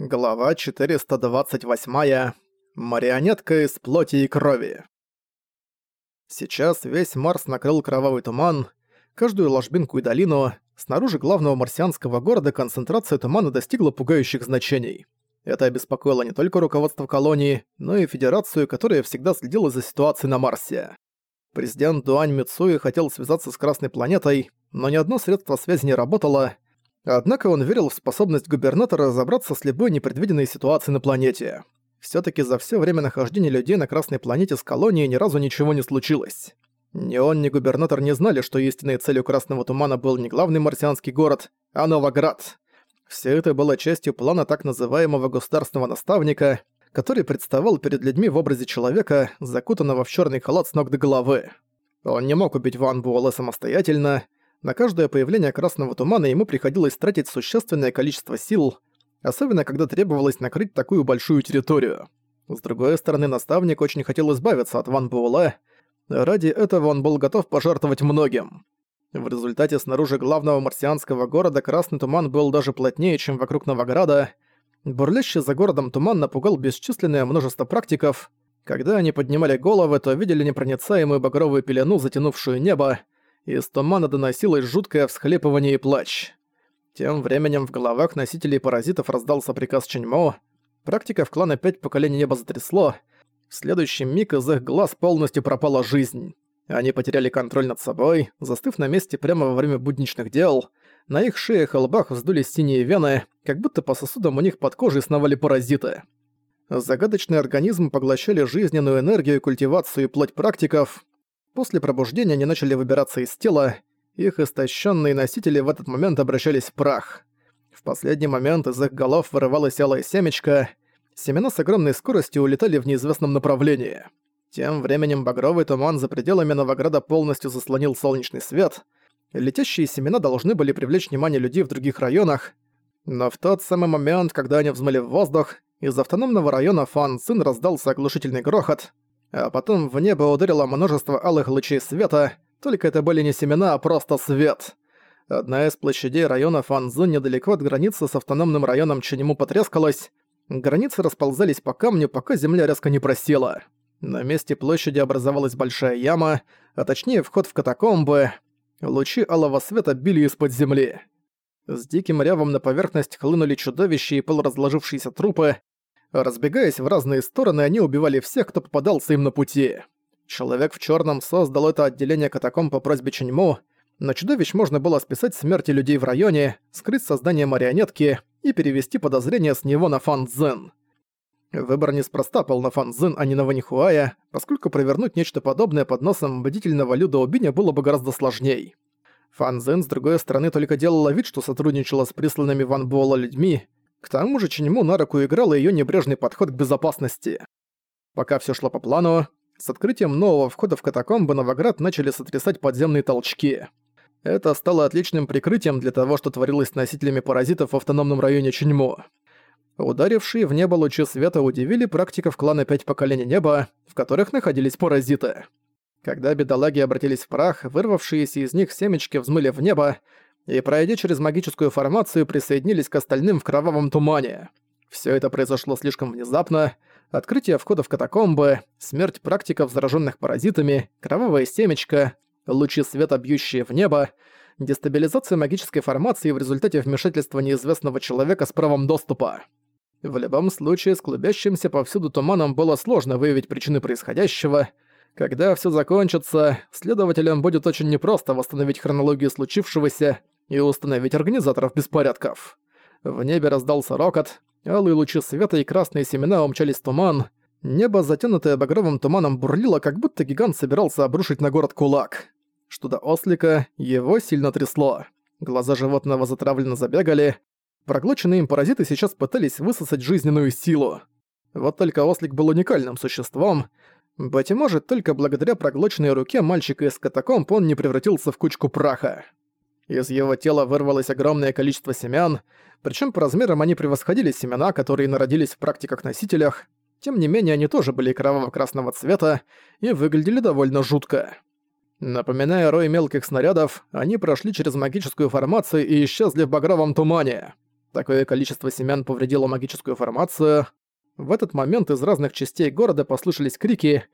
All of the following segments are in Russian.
Глава 428. Марионетка из плоти и крови. Сейчас весь Марс накрыл кровавый туман, каждую ложбинку и долину, снаружи главного марсианского города концентрация тумана достигла пугающих значений. Это обеспокоило не только руководство колонии, но и Федерацию, которая всегда следила за ситуацией на Марсе. Президент Дуань Мицуи хотел связаться с Красной планетой, но ни одно средство связи не работало, Однако он верил в способность губернатора разобраться с любой непредвиденной ситуацией на планете. Всё-таки за всё время нахождения людей на Красной планете с колонией ни разу ничего не случилось. Ни он, ни губернатор не знали, что истинной целью Красного Тумана был не главный марсианский город, а Новоград. Всё это было частью плана так называемого государственного наставника, который представал перед людьми в образе человека, закутанного в чёрный халат с ног до головы. Он не мог убить Ван Буэлэ самостоятельно, на каждое появление красного тумана ему приходилось тратить существенное количество сил, особенно когда требовалось накрыть такую большую территорию. С другой стороны, наставник очень хотел избавиться от Ван Буэлэ. Ради этого он был готов пожертвовать многим. В результате снаружи главного марсианского города красный туман был даже плотнее, чем вокруг Новограда. Бурлящий за городом туман напугал бесчисленное множество практиков. Когда они поднимали головы, то видели непроницаемую багровую пелену, затянувшую небо, из тумана доносилось жуткое всхлепывание и плач. Тем временем в головах носителей паразитов раздался приказ Ченьмо. Практиков клана пять поколений неба затрясло. В следующий миг из их глаз полностью пропала жизнь. Они потеряли контроль над собой, застыв на месте прямо во время будничных дел. На их шеях и лбах вздулись синие вены, как будто по сосудам у них под кожей сновали паразиты. Загадочный организм поглощали жизненную энергию культивацию и плоть практиков, После пробуждения они начали выбираться из тела, их истощенные носители в этот момент обращались в прах. В последний момент из их голов вырывалось алое семечко, семена с огромной скоростью улетали в неизвестном направлении. Тем временем багровый туман за пределами Новограда полностью заслонил солнечный свет. Летящие семена должны были привлечь внимание людей в других районах, но в тот самый момент, когда они взмыли в воздух, из автономного района Фан Цин раздался оглушительный грохот, а потом в небо ударило множество алых лучей света, только это были не семена, а просто свет. Одна из площадей района Фанзун недалеко от границы с автономным районом Ченему потрескалась. Границы расползались по камню, пока земля резко не просела. На месте площади образовалась большая яма, а точнее вход в катакомбы. Лучи алого света били из-под земли. С диким рявом на поверхность хлынули чудовища и полуразложившиеся трупы, Разбегаясь в разные стороны, они убивали всех, кто попадался им на пути. Человек в черном создал это отделение катакомб по просьбе Ченьму, но чудовищ можно было списать смерти людей в районе, скрыть создание марионетки и перевести подозрения с него на Фан Цзэн. Выбор неспроста пал на Фан Цзэн, а не на Ванихуая, поскольку провернуть нечто подобное под носом бдительного Люда Убиня было бы гораздо сложней. Фан Цзэн, с другой стороны, только делала вид, что сотрудничала с присланными Ван Буэлла людьми, к тому же Ченьму на руку играл её небрежный подход к безопасности. Пока всё шло по плану, с открытием нового входа в катакомбы Новоград начали сотрясать подземные толчки. Это стало отличным прикрытием для того, что творилось с носителями паразитов в автономном районе Ченьму. Ударившие в небо лучи света удивили практиков клана «Пять поколений неба», в которых находились паразиты. Когда бедолаги обратились в прах, вырвавшиеся из них семечки взмыли в небо, и, пройдя через магическую формацию, присоединились к остальным в кровавом тумане. Все это произошло слишком внезапно. Открытие входа в катакомбы, смерть практиков, зараженных паразитами, кровавое семечко, лучи света, бьющие в небо, дестабилизация магической формации в результате вмешательства неизвестного человека с правом доступа. В любом случае, с клубящимся повсюду туманом было сложно выявить причины происходящего. Когда все закончится, следователям будет очень непросто восстановить хронологию случившегося и установить организаторов беспорядков. В небе раздался рокот, алые лучи света и красные семена умчались в туман. Небо, затянутое багровым туманом, бурлило, как будто гигант собирался обрушить на город кулак. Что до ослика, его сильно трясло. Глаза животного затравленно забегали. Проглоченные им паразиты сейчас пытались высосать жизненную силу. Вот только ослик был уникальным существом. Быть может, только благодаря проглоченной руке мальчика из катакомб он не превратился в кучку праха. Из его тела вырвалось огромное количество семян, причем по размерам они превосходили семена, которые народились в практиках-носителях. Тем не менее, они тоже были кроваво-красного цвета и выглядели довольно жутко. Напоминая рой мелких снарядов, они прошли через магическую формацию и исчезли в багровом тумане. Такое количество семян повредило магическую формацию. В этот момент из разных частей города послышались крики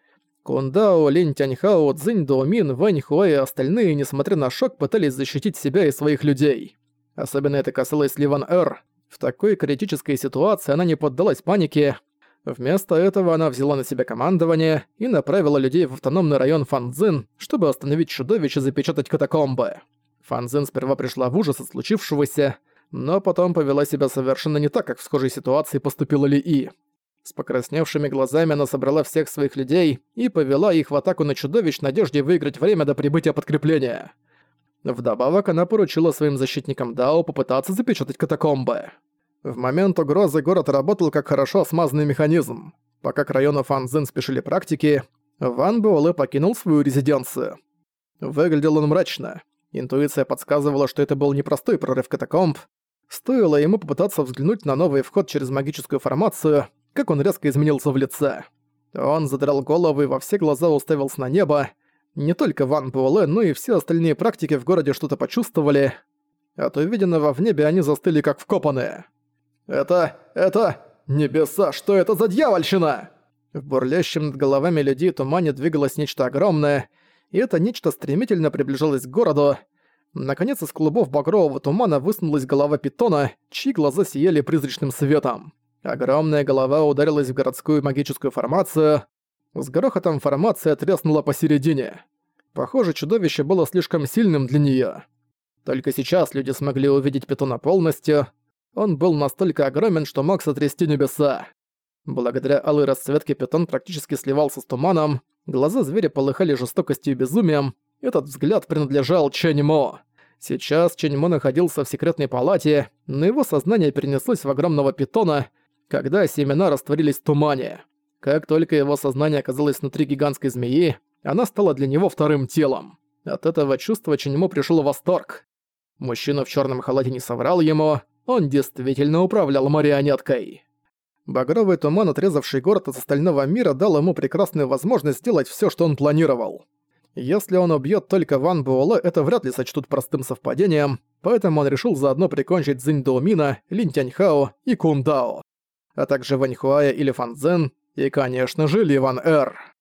Кундао, Линь Тяньхао, Цзинь Доумин, Вэнь Хуэй и остальные, несмотря на шок, пытались защитить себя и своих людей. Особенно это касалось Ливан Эр. В такой критической ситуации она не поддалась панике. Вместо этого она взяла на себя командование и направила людей в автономный район Фанзин, чтобы остановить чудовище и запечатать катакомбы. Фанзин сперва пришла в ужас от случившегося, но потом повела себя совершенно не так, как в схожей ситуации поступила Ли И. С покрасневшими глазами она собрала всех своих людей и повела их в атаку на чудовищ в надежде выиграть время до прибытия подкрепления. Вдобавок она поручила своим защитникам Дао попытаться запечатать катакомбы. В момент угрозы город работал как хорошо смазанный механизм. Пока к району Фанзин спешили практики, Ван Буэлэ покинул свою резиденцию. Выглядел он мрачно. Интуиция подсказывала, что это был непростой прорыв катакомб. Стоило ему попытаться взглянуть на новый вход через магическую формацию, как он резко изменился в лице. Он задрал голову и во все глаза уставился на небо. Не только Ван Буэлэ, но и все остальные практики в городе что-то почувствовали. От увиденного в небе они застыли как вкопанные. «Это... это... небеса, что это за дьявольщина?» В бурлящем над головами людей тумане двигалось нечто огромное, и это нечто стремительно приближалось к городу. Наконец из клубов багрового тумана высунулась голова питона, чьи глаза сияли призрачным светом. Огромная голова ударилась в городскую магическую формацию. С грохотом формация треснула посередине. Похоже, чудовище было слишком сильным для неё. Только сейчас люди смогли увидеть питона полностью. Он был настолько огромен, что мог сотрясти небеса. Благодаря алой расцветке питон практически сливался с туманом, глаза зверя полыхали жестокостью и безумием, этот взгляд принадлежал Чэньмо. Сейчас Чэньмо находился в секретной палате, но его сознание перенеслось в огромного питона — когда семена растворились в тумане. Как только его сознание оказалось внутри гигантской змеи, она стала для него вторым телом. От этого чувства Ченему пришел восторг. Мужчина в черном халате не соврал ему, он действительно управлял марионеткой. Багровый туман, отрезавший город от остального мира, дал ему прекрасную возможность сделать все, что он планировал. Если он убьет только Ван Буэлэ, это вряд ли сочтут простым совпадением, поэтому он решил заодно прикончить Цзинь Доумина, Линь Тяньхао и Кун Дао а также Ваньхуая или Фанзен, и, конечно же, Ливан Эр.